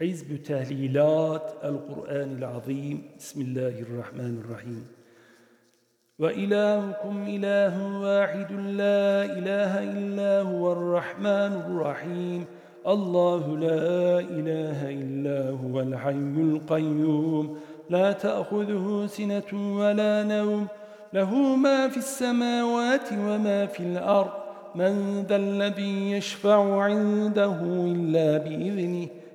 حزب تهليلات القرآن العظيم. بسم الله الرحمن الرحيم. وإلهكم إله واحد لا إله إلا هو الرحمن الرحيم. الله لا إله إلا هو الحي القيوم. لا تأخذه سنة ولا نوم. له ما في السماوات وما في الأرض. من ذا الذي يشفع عنده إلا بإذنه.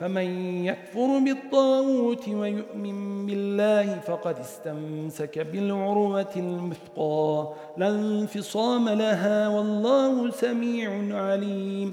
فمن يكفر بالطاغوت ويؤمن بالله فقد استمسك بالعروة المثقى لا انفصام لها والله سميع عليم.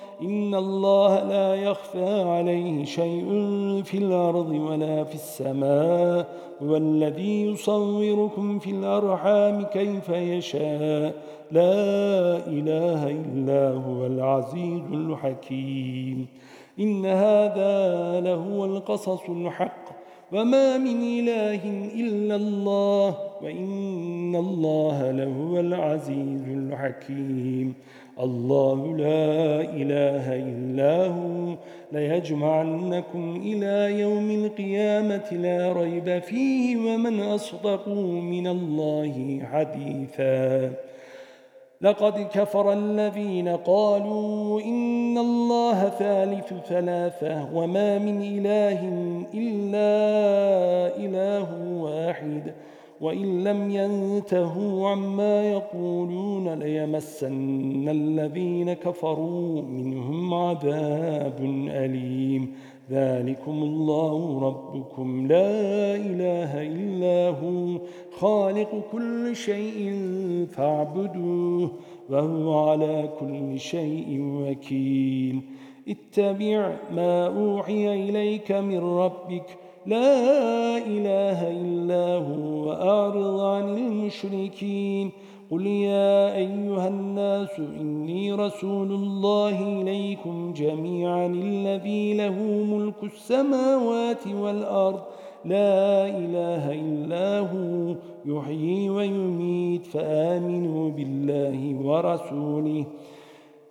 إن الله لا يخفى عليه شيء في الأرض ولا في السماء والذي يصوركم في الأرحام كيف يشاء لا إله إلا هو العزيز الحكيم إن هذا لهو القصص الحق وما من إله إلا الله وإن الله لهو العزيز الحكيم الله لا إله إلا هو. ليجمعنكم إلى يوم القيامة لا ريب فيه ومن أصدق من الله حديثا. لقد كفر الذين قالوا إن الله ثالث ثلاثة وما من إله إلا إله واحد. وإن لم ينتهوا عما يقولون ليمسن الذين كفروا منهم عذاب أليم. ذلكم الله ربكم. لا إله إلا هو. خالق كل شيء فاعبدوه وهو على كل شيء وكيل. اتبع ما أوحي إليك من ربك لا إله إلا هو وأعرض عن المشركين. قل يا أيها الناس إني رسول الله إليكم جميعا الذي له ملك السماوات والأرض. لا إله إلا هو يحيي ويميت فآمنوا بالله ورسوله.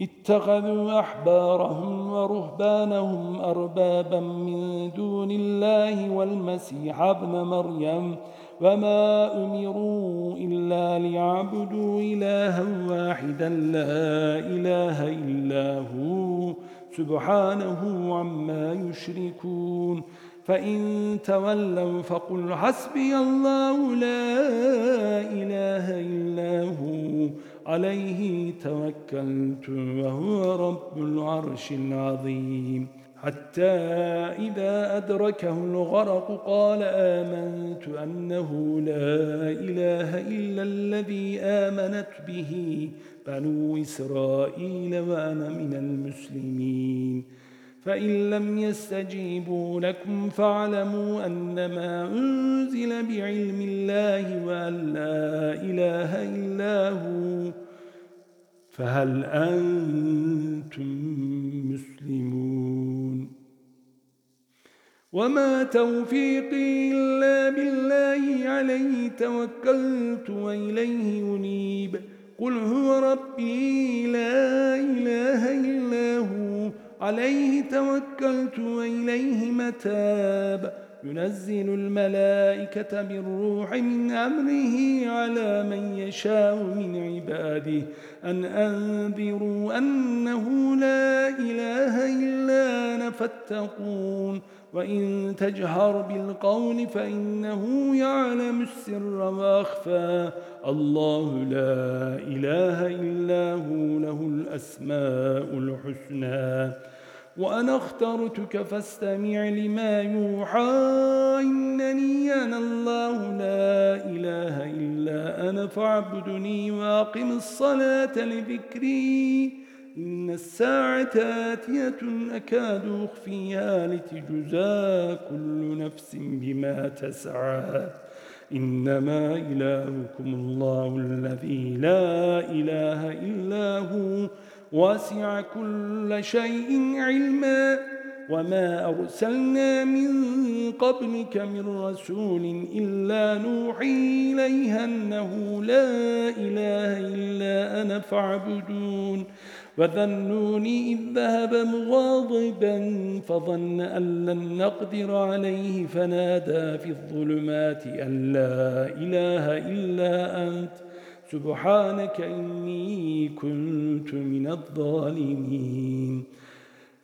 اتخذوا أحبارهم ورهبانهم أربابا من دون الله والمسيح ابن مريم وما أمروا إلا ليعبدوا إلها واحدا لا إله إلا هو سبحانه عما يشركون فإن تولوا فقل حسبي الله لا إله إلا هو عليه توكلت وهو رب العرش العظيم. حتى إذا أدركه الغرق قال آمنت أنه لا إله إلا الذي آمنت به بنو إسرائيل وأنا من المسلمين. فإن لم يستجيبوا لكم فاعلموا أنما أنزل بعلم الله وأن لا إله إلا هو. فهل أنتم مسلمون؟ وما توفيقي إلا بالله عليه توكلت وإليه أنيب. قل هو ربي لا إله إلا عليه توكلت وإليه متاب. ينزل الملائكة بالروح من أمره على من يشاء من عباده. أن أنذروا أنه لا إله إلا أنا فاتقون. وإن تجهر بالقول فإنه يعلم السر وأخفى الله لا إله إلا هو له الأسماء الحسنى. وأنا اخترتك فاستمع لما يوحى إنني أنا الله لا إله إلا أنا فاعبدني وأقم الصلاة لذكري. إن الساعة آتية أكاد أخفيها لتجزى كل نفس بما تسعى. إنما إلهكم الله الذي لا إله إلا هو واسع كل شيء علما. وما أرسلنا من قبلك من رسول إلا نوحي إليها أنه لا إله إلا أنا فاعبدون وذنوني إذ ذهب مغاضبا فظن أن لن نقدر عليه فنادى في الظلمات أن لا إله إلا أنت سبحانك إني كنت من الظالمين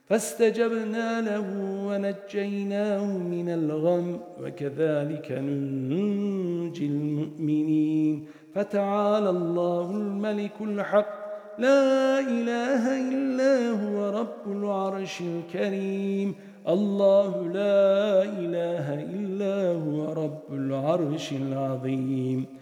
فاستجبنا له ونجيناه من الغم وكذلك ننجي المؤمنين. فتعالى الله الملك الحق لا إله إلا هو رب العرش الكريم. الله لا إله إلا هو رب العرش العظيم.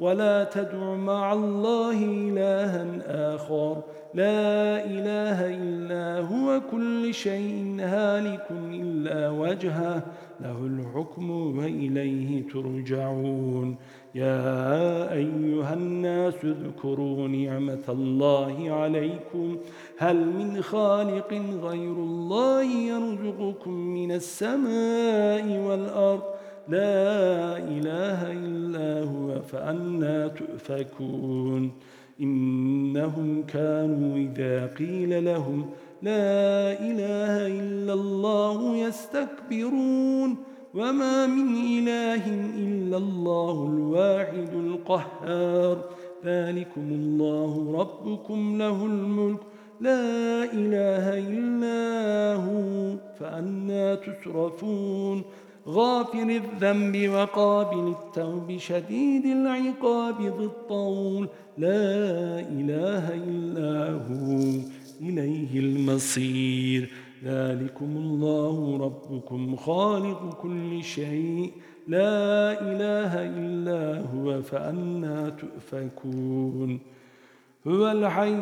ولا تدع مع الله إلها آخر. لا إله إلا هو كل شيء هالك إلا وجهه. له الحكم وإليه ترجعون. يا أيها الناس اذكروا نعمة الله عليكم. هل من خالق غير الله يرزقكم من السماء والأرض؟ لا إله إلا فأنا تؤفكون. إنهم كانوا إذا قيل لهم لا إله إلا الله يستكبرون. وما من إله إلا الله الواحد القهار. ذلكم الله ربكم له الملك. لا إله إلا هو. فأنا تسرفون. غافر الذنب وقابل التوب شديد العقاب ذي الطول. لا إله إلا هو إليه المصير. ذلكم الله ربكم خالق كل شيء. لا إله إلا هو فأنا تؤفكون. هو الحي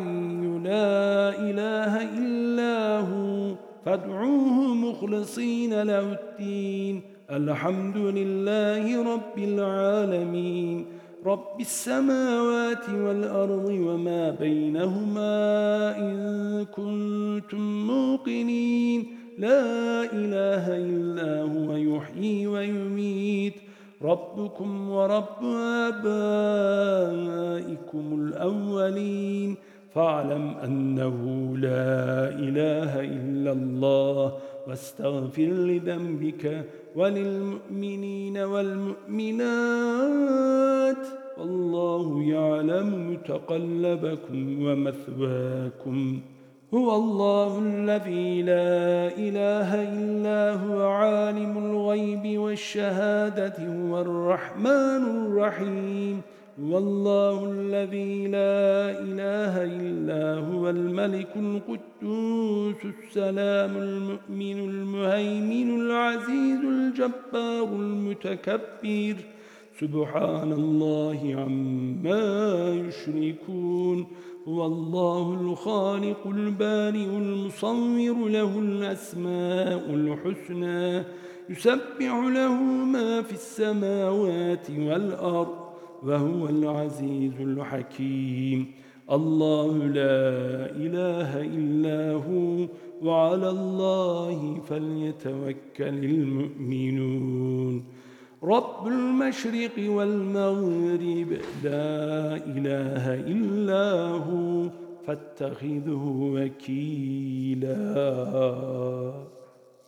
لا إله إلا هو. فادعوه مخلصين له الدين. الحمد لله رب العالمين. رب السماوات والأرض وما بينهما إن كنتم موقنين. لا إله إلا هو يحيي ويميت. ربكم ورب آبائكم الأولين. فاعلم أنه لا إله إلا الله واستغفر لذنبك وللمؤمنين والمؤمنات والله يعلم متقلبكم ومثواكم. هو الله الذي لا إله إلا هو عالم الغيب والشهادة هو الرحمن الرحيم. هو الله الذي لا إله إلا هو الملك القدوس السلام المؤمن المهيمن العزيز الجبار المتكبر. سبحان الله عما يشركون. هو الله الخالق البارئ المصور له الأسماء الحسنى. يسبح له ما في السماوات والأرض. وهو العزيز الحكيم. الله لا إله إلا هو وعلى الله فليتوكل المؤمنون. رب المشرق والمغرب لا إله إلا هو فاتخذه وكيلاً.